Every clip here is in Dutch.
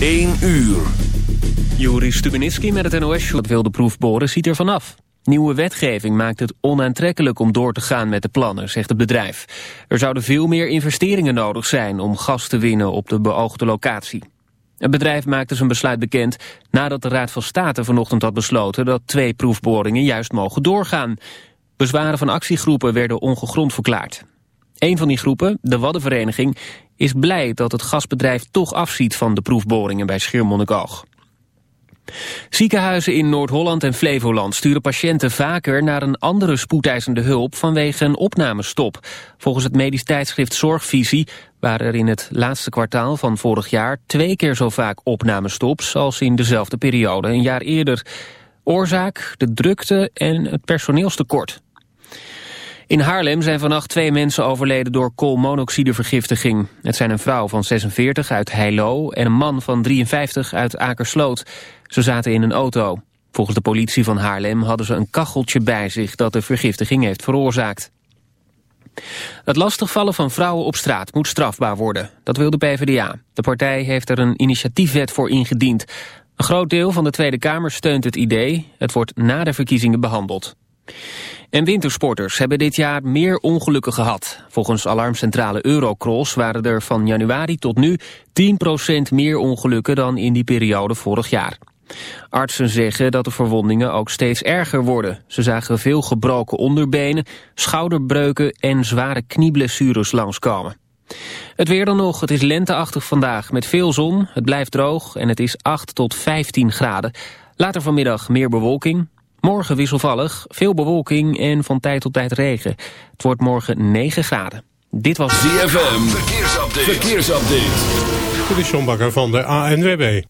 1 uur. Juri Stubenitski met het NOS. Dat wilde proefboren ziet er vanaf. Nieuwe wetgeving maakt het onaantrekkelijk om door te gaan met de plannen, zegt het bedrijf. Er zouden veel meer investeringen nodig zijn om gas te winnen op de beoogde locatie. Het bedrijf maakte zijn besluit bekend nadat de Raad van State vanochtend had besloten dat twee proefboringen juist mogen doorgaan. Bezwaren van actiegroepen werden ongegrond verklaard. Een van die groepen, de Waddenvereniging, is blij dat het gasbedrijf toch afziet van de proefboringen bij Schiermonnikoog. Ziekenhuizen in Noord-Holland en Flevoland sturen patiënten vaker naar een andere spoedeisende hulp vanwege een opnamestop. Volgens het medisch tijdschrift Zorgvisie waren er in het laatste kwartaal van vorig jaar twee keer zo vaak opnamestops als in dezelfde periode een jaar eerder. Oorzaak, de drukte en het personeelstekort. In Haarlem zijn vannacht twee mensen overleden door koolmonoxidevergiftiging. Het zijn een vrouw van 46 uit Heilo en een man van 53 uit Akersloot. Ze zaten in een auto. Volgens de politie van Haarlem hadden ze een kacheltje bij zich dat de vergiftiging heeft veroorzaakt. Het lastigvallen van vrouwen op straat moet strafbaar worden. Dat wil de PvdA. De partij heeft er een initiatiefwet voor ingediend. Een groot deel van de Tweede Kamer steunt het idee. Het wordt na de verkiezingen behandeld. En wintersporters hebben dit jaar meer ongelukken gehad. Volgens alarmcentrale Eurocross waren er van januari tot nu 10% meer ongelukken dan in die periode vorig jaar. Artsen zeggen dat de verwondingen ook steeds erger worden. Ze zagen veel gebroken onderbenen, schouderbreuken en zware knieblessures langskomen. Het weer dan nog, het is lenteachtig vandaag met veel zon, het blijft droog en het is 8 tot 15 graden. Later vanmiddag meer bewolking, Morgen wisselvallig, veel bewolking en van tijd tot tijd regen. Het wordt morgen 9 graden. Dit was ZFM, verkeersupdate. verkeersupdate. Dit is John Bakker van de ANWB.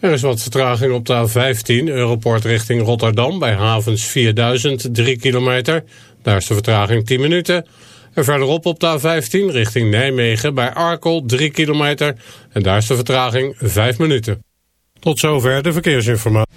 Er is wat vertraging op de A15, Europort richting Rotterdam... bij havens 4000, 3 kilometer. Daar is de vertraging 10 minuten. En verderop op de A15 richting Nijmegen bij Arkel, 3 kilometer. En daar is de vertraging 5 minuten. Tot zover de verkeersinformatie.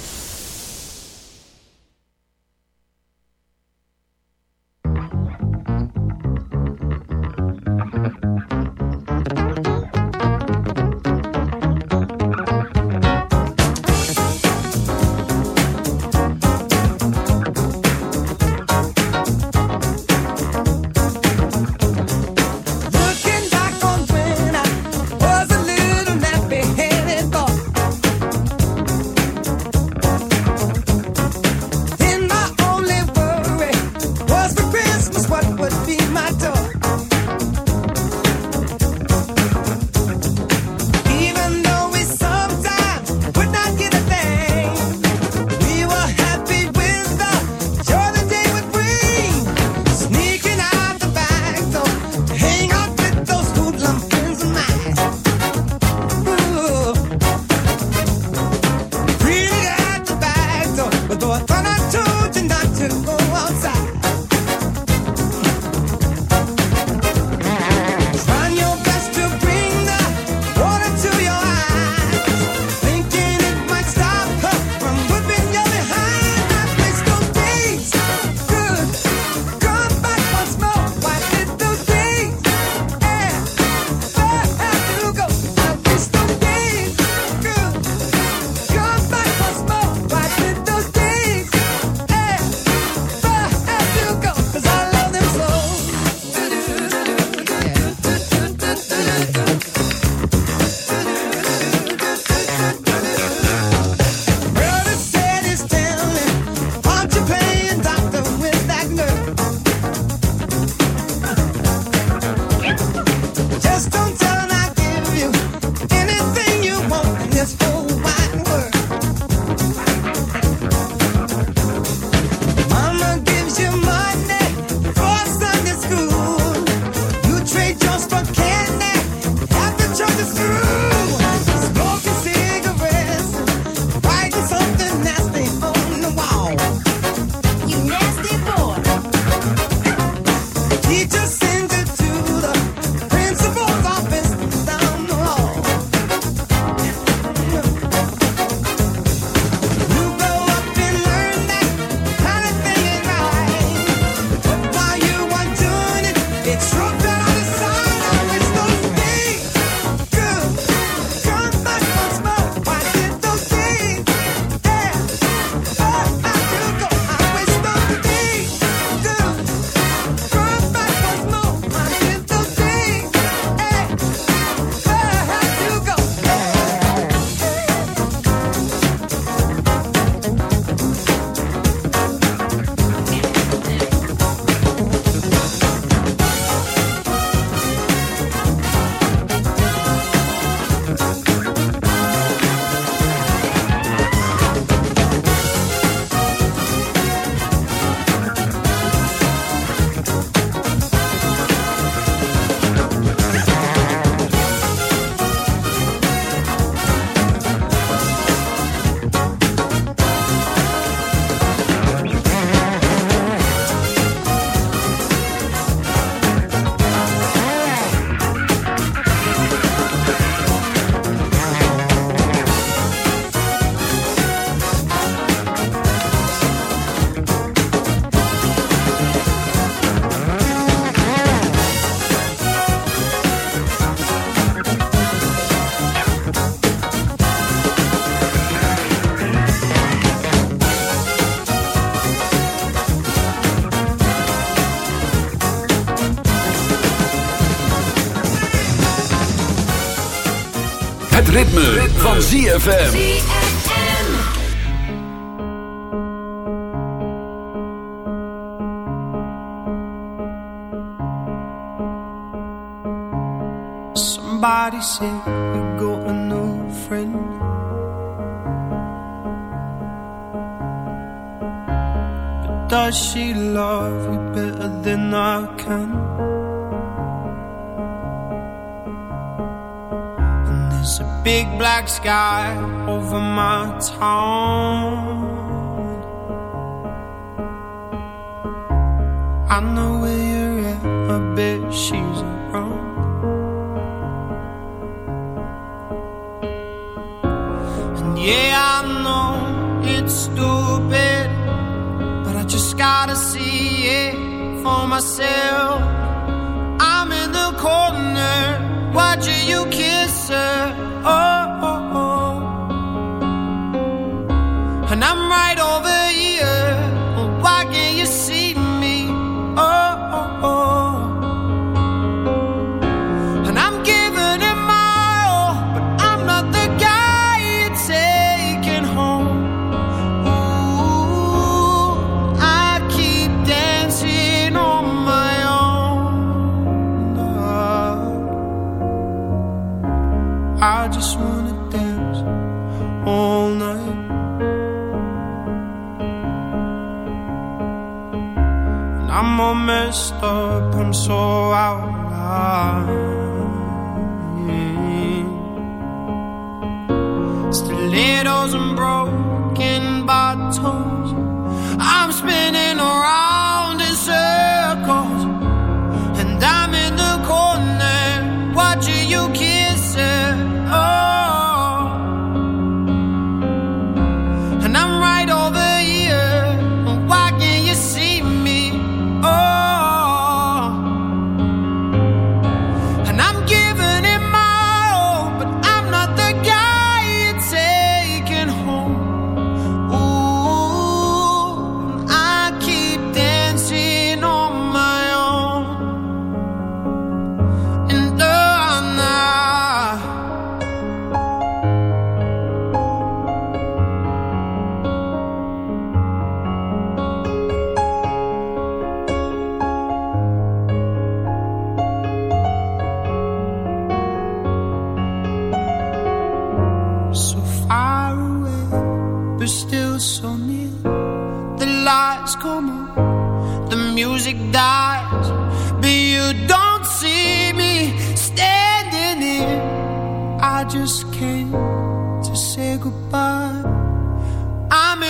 ZFM. Sky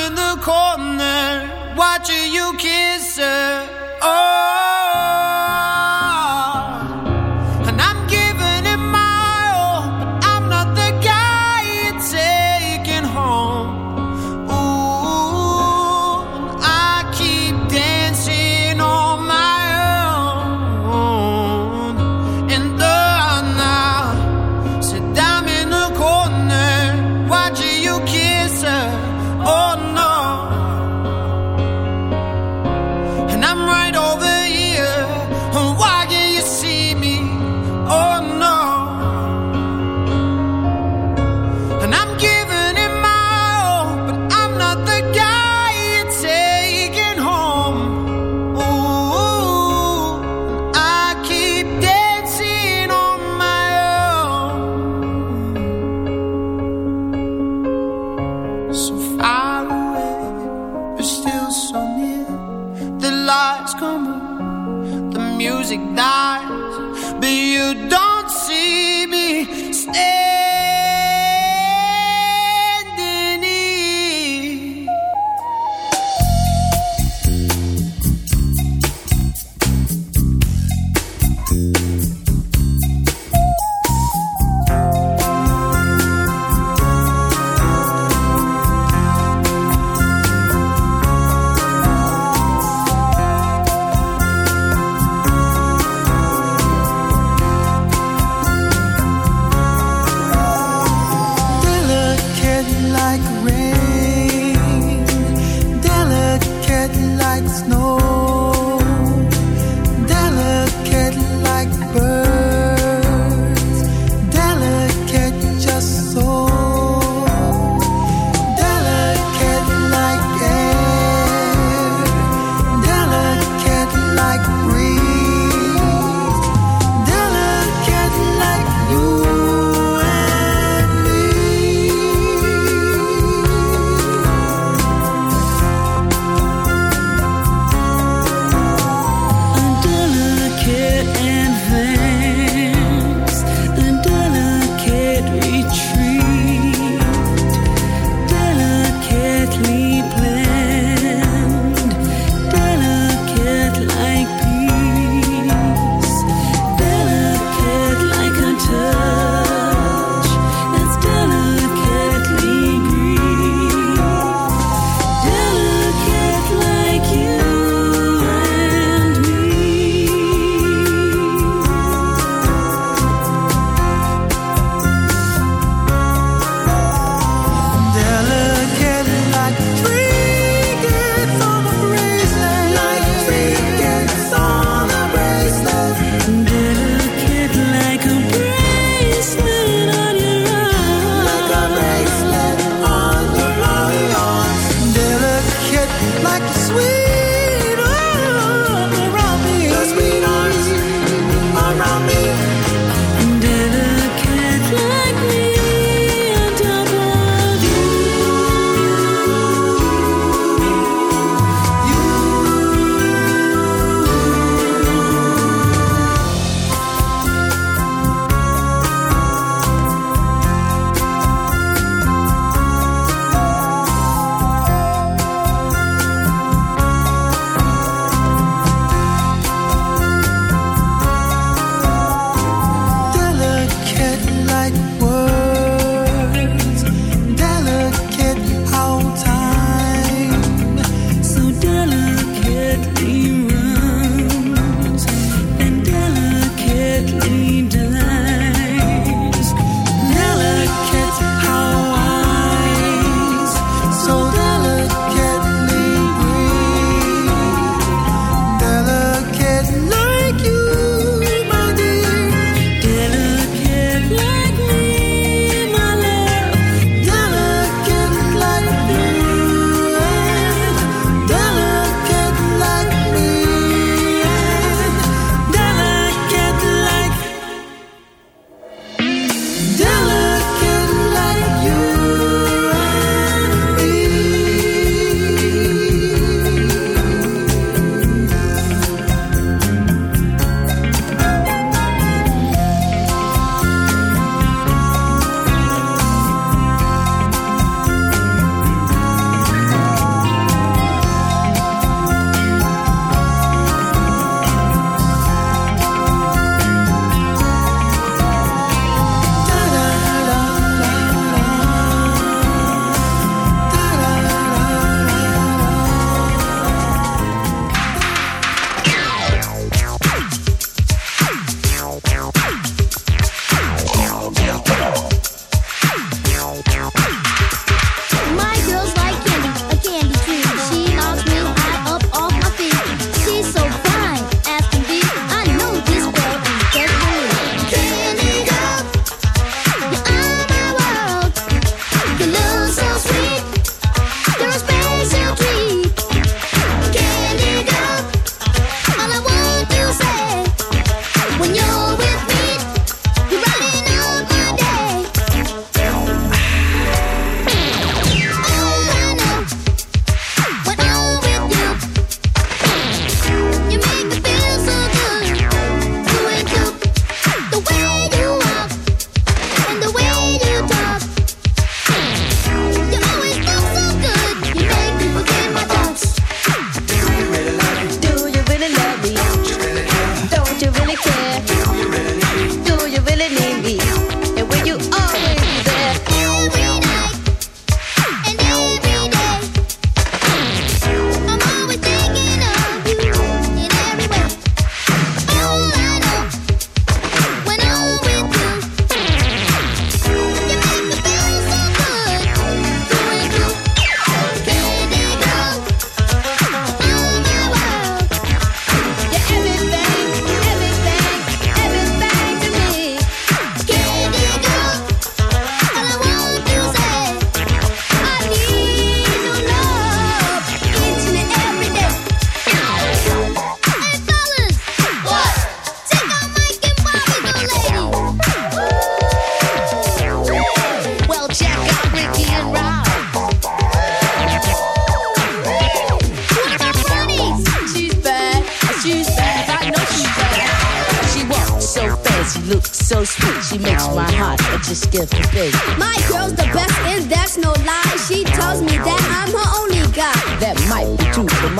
in the corner watching you kiss her.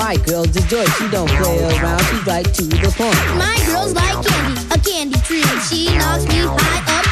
My girl's a joy, she don't play around, she's right to the point. My girl's like candy, a candy tree. She knocks me high up.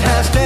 has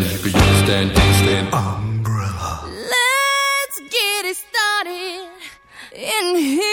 stand, you could use stand. Umbrella. Let's get it started in here.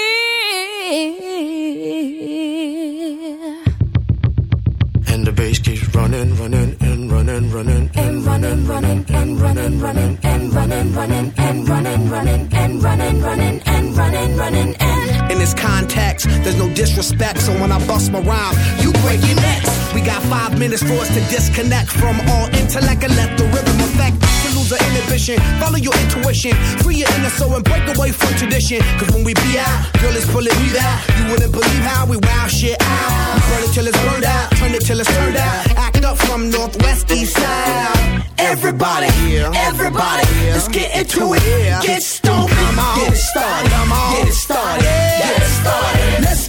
And the bass keeps running, running, and running, running, and running, running, and running, running, and running, running, and running, running, and running, running, and running, running, and. In this context, there's no disrespect when I bust my rhyme. You break your necks. We got five minutes for us to disconnect from all intellect and let the rhythm affect. To lose our inhibition, follow your intuition, free your inner soul and break away from tradition. Cause when we be out, girl, it's pulling me out. You wouldn't believe how we wow shit out. We burn it till it's burned out, turn it till it's turned out. Act up from northwest east side. Everybody, everybody, let's get into it. Get stoned, get it started, get it started, get it started. Let's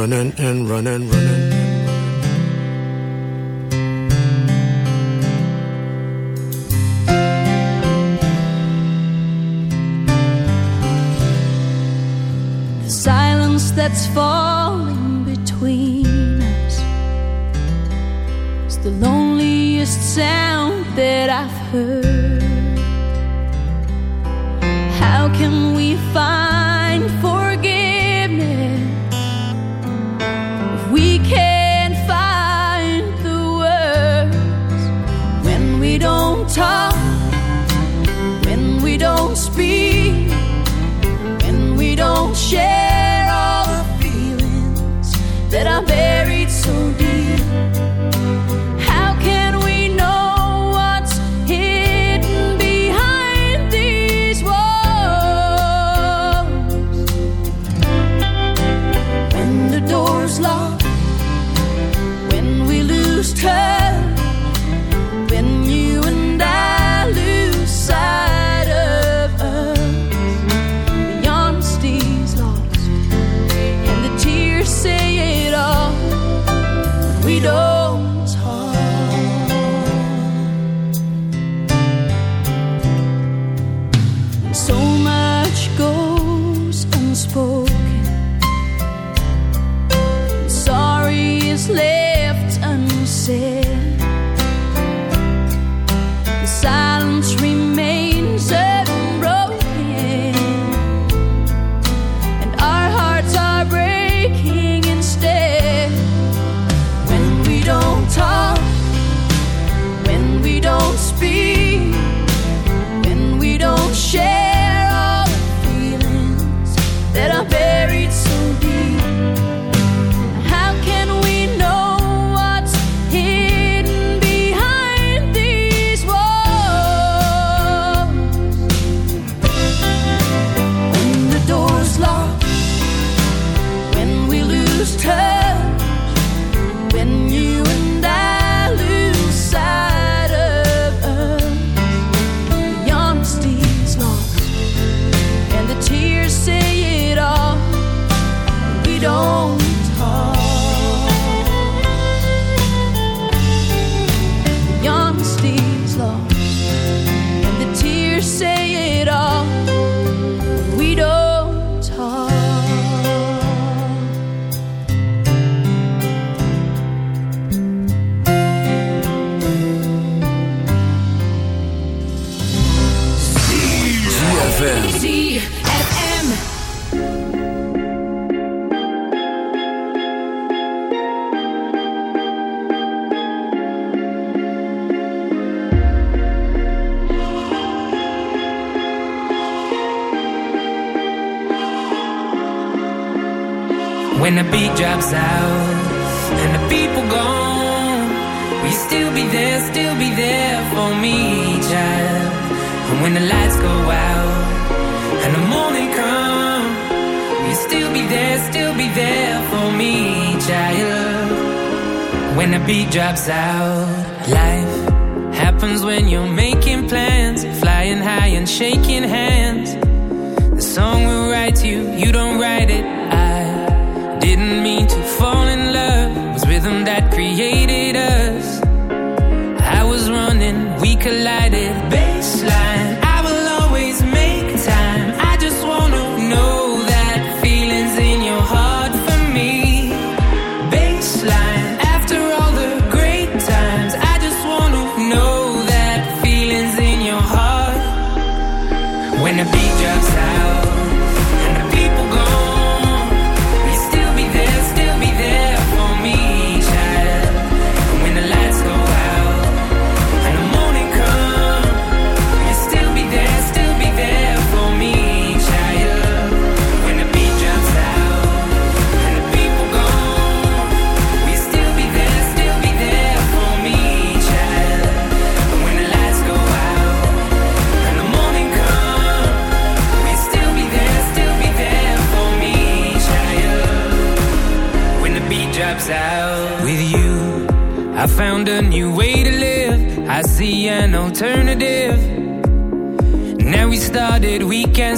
running and running, running. The silence that's falling between us is the loneliest sound that I've heard. collide